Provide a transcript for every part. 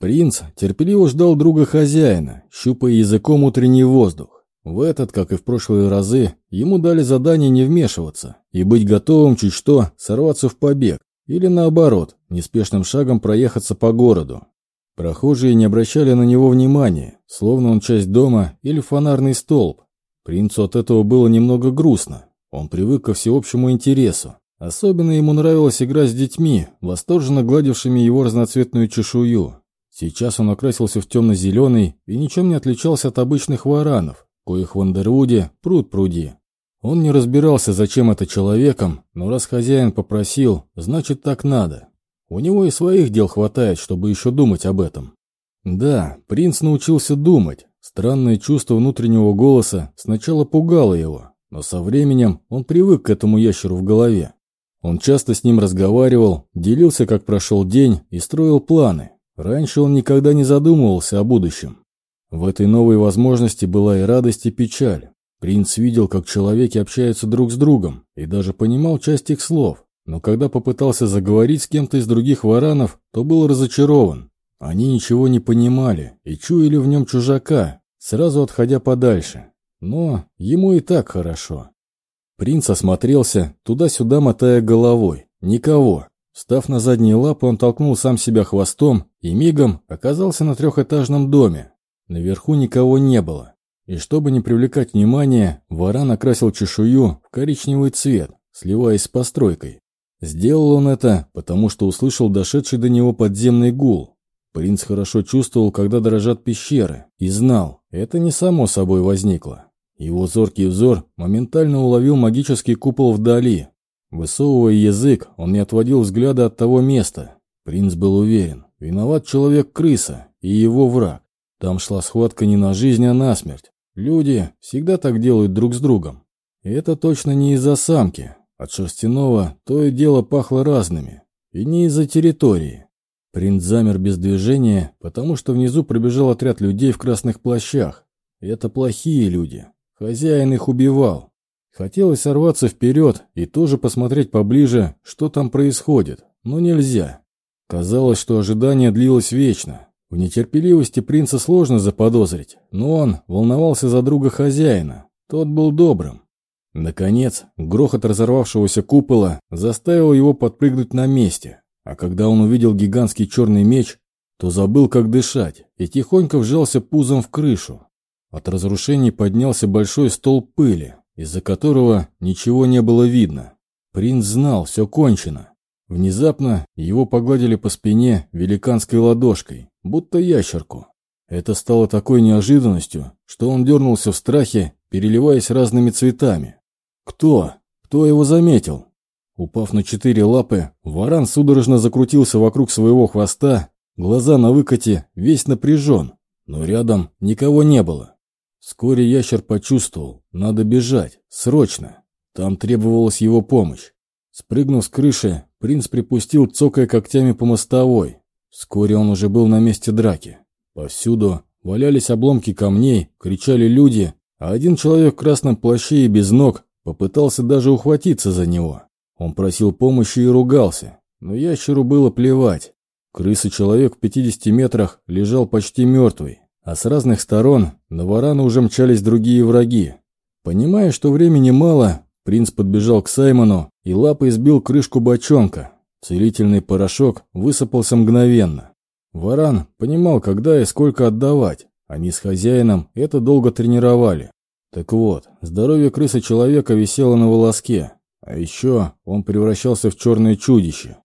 Принц терпеливо ждал друга хозяина, щупая языком утренний воздух. В этот, как и в прошлые разы, ему дали задание не вмешиваться и быть готовым чуть что сорваться в побег, или наоборот, неспешным шагом проехаться по городу. Прохожие не обращали на него внимания, словно он часть дома или фонарный столб. Принцу от этого было немного грустно. Он привык ко всеобщему интересу. Особенно ему нравилось играть с детьми, восторженно гладившими его разноцветную чешую. Сейчас он окрасился в темно-зеленый и ничем не отличался от обычных варанов, коих в Андервуде пруд пруди. Он не разбирался, зачем это человеком, но раз хозяин попросил, значит так надо. У него и своих дел хватает, чтобы еще думать об этом. Да, принц научился думать. Странное чувство внутреннего голоса сначала пугало его, но со временем он привык к этому ящеру в голове. Он часто с ним разговаривал, делился, как прошел день, и строил планы. Раньше он никогда не задумывался о будущем. В этой новой возможности была и радость, и печаль. Принц видел, как человеки общаются друг с другом, и даже понимал часть их слов, но когда попытался заговорить с кем-то из других варанов, то был разочарован. Они ничего не понимали и чуяли в нем чужака, сразу отходя подальше. Но ему и так хорошо. Принц осмотрелся, туда-сюда мотая головой. Никого. Став на задние лапы, он толкнул сам себя хвостом и мигом оказался на трехэтажном доме. Наверху никого не было. И чтобы не привлекать внимания, варан окрасил чешую в коричневый цвет, сливаясь с постройкой. Сделал он это, потому что услышал дошедший до него подземный гул. Принц хорошо чувствовал, когда дрожат пещеры, и знал, это не само собой возникло. Его зоркий взор моментально уловил магический купол вдали. Высовывая язык, он не отводил взгляда от того места. Принц был уверен, виноват человек-крыса и его враг. Там шла схватка не на жизнь, а на смерть. Люди всегда так делают друг с другом. И это точно не из-за самки, от шерстяного то и дело пахло разными, и не из-за территории. Принц замер без движения, потому что внизу пробежал отряд людей в красных плащах. это плохие люди. Хозяин их убивал. Хотелось сорваться вперед и тоже посмотреть поближе, что там происходит, но нельзя. Казалось, что ожидание длилось вечно. В нетерпеливости принца сложно заподозрить, но он волновался за друга хозяина. Тот был добрым. Наконец, грохот разорвавшегося купола заставил его подпрыгнуть на месте, а когда он увидел гигантский черный меч, то забыл, как дышать, и тихонько вжался пузом в крышу. От разрушений поднялся большой стол пыли, из-за которого ничего не было видно. Принц знал, все кончено. Внезапно его погладили по спине великанской ладошкой, будто ящерку. Это стало такой неожиданностью, что он дернулся в страхе, переливаясь разными цветами. Кто? Кто его заметил? Упав на четыре лапы, варан судорожно закрутился вокруг своего хвоста, глаза на выкате, весь напряжен, но рядом никого не было. Вскоре ящер почувствовал, надо бежать, срочно. Там требовалась его помощь. Спрыгнув с крыши, принц припустил, цокая когтями по мостовой. Вскоре он уже был на месте драки. Повсюду валялись обломки камней, кричали люди, а один человек в красном плаще и без ног Попытался даже ухватиться за него. Он просил помощи и ругался, но ящеру было плевать. Крыса-человек в 50 метрах лежал почти мертвый, а с разных сторон на варана уже мчались другие враги. Понимая, что времени мало, принц подбежал к Саймону и лапой сбил крышку бочонка. Целительный порошок высыпался мгновенно. Варан понимал, когда и сколько отдавать. Они с хозяином это долго тренировали. Так вот, здоровье крысы человека висело на волоске, а еще он превращался в черное чудище.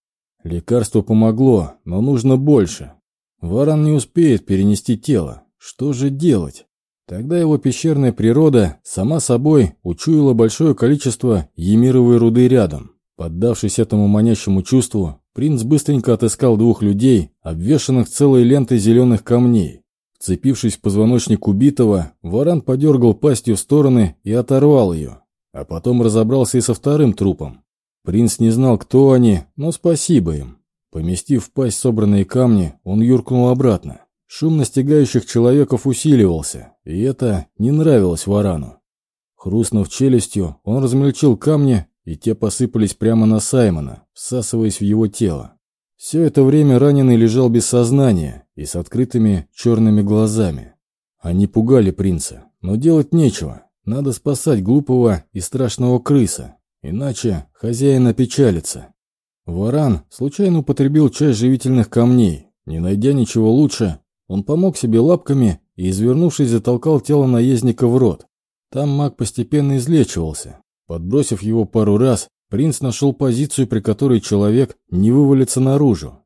Лекарство помогло, но нужно больше. Варан не успеет перенести тело. Что же делать? Тогда его пещерная природа сама собой учуяла большое количество емировой руды рядом. Поддавшись этому манящему чувству, принц быстренько отыскал двух людей, обвешанных целой лентой зеленых камней. Вцепившись в позвоночник убитого, варан подергал пастью в стороны и оторвал ее, а потом разобрался и со вторым трупом. Принц не знал, кто они, но спасибо им. Поместив в пасть собранные камни, он юркнул обратно. Шум настигающих человеков усиливался, и это не нравилось варану. Хрустнув челюстью, он размельчил камни, и те посыпались прямо на Саймона, всасываясь в его тело. Все это время раненый лежал без сознания, и с открытыми черными глазами. Они пугали принца, но делать нечего. Надо спасать глупого и страшного крыса, иначе хозяин опечалится. Варан случайно употребил часть живительных камней. Не найдя ничего лучше, он помог себе лапками и, извернувшись, затолкал тело наездника в рот. Там маг постепенно излечивался. Подбросив его пару раз, принц нашел позицию, при которой человек не вывалится наружу.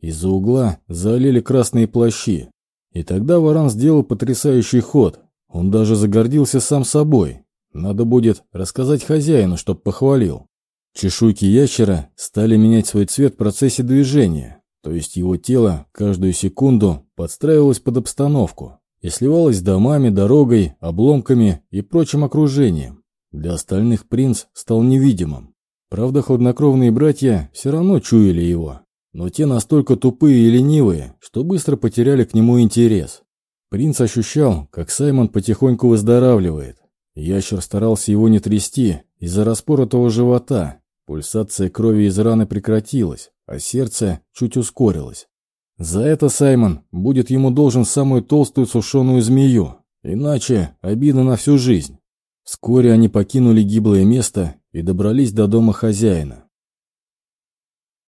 Из-за угла залили красные плащи. И тогда Варан сделал потрясающий ход. Он даже загордился сам собой. Надо будет рассказать хозяину, чтоб похвалил. Чешуйки ящера стали менять свой цвет в процессе движения, то есть его тело каждую секунду подстраивалось под обстановку и сливалось с домами, дорогой, обломками и прочим окружением. Для остальных принц стал невидимым. Правда, хладнокровные братья все равно чуяли его, но те настолько тупые и ленивые, что быстро потеряли к нему интерес. Принц ощущал, как Саймон потихоньку выздоравливает. Ящер старался его не трясти из-за распоротого живота, Пульсация крови из раны прекратилась, а сердце чуть ускорилось. За это Саймон будет ему должен самую толстую сушеную змею, иначе обида на всю жизнь. Вскоре они покинули гиблое место и добрались до дома хозяина.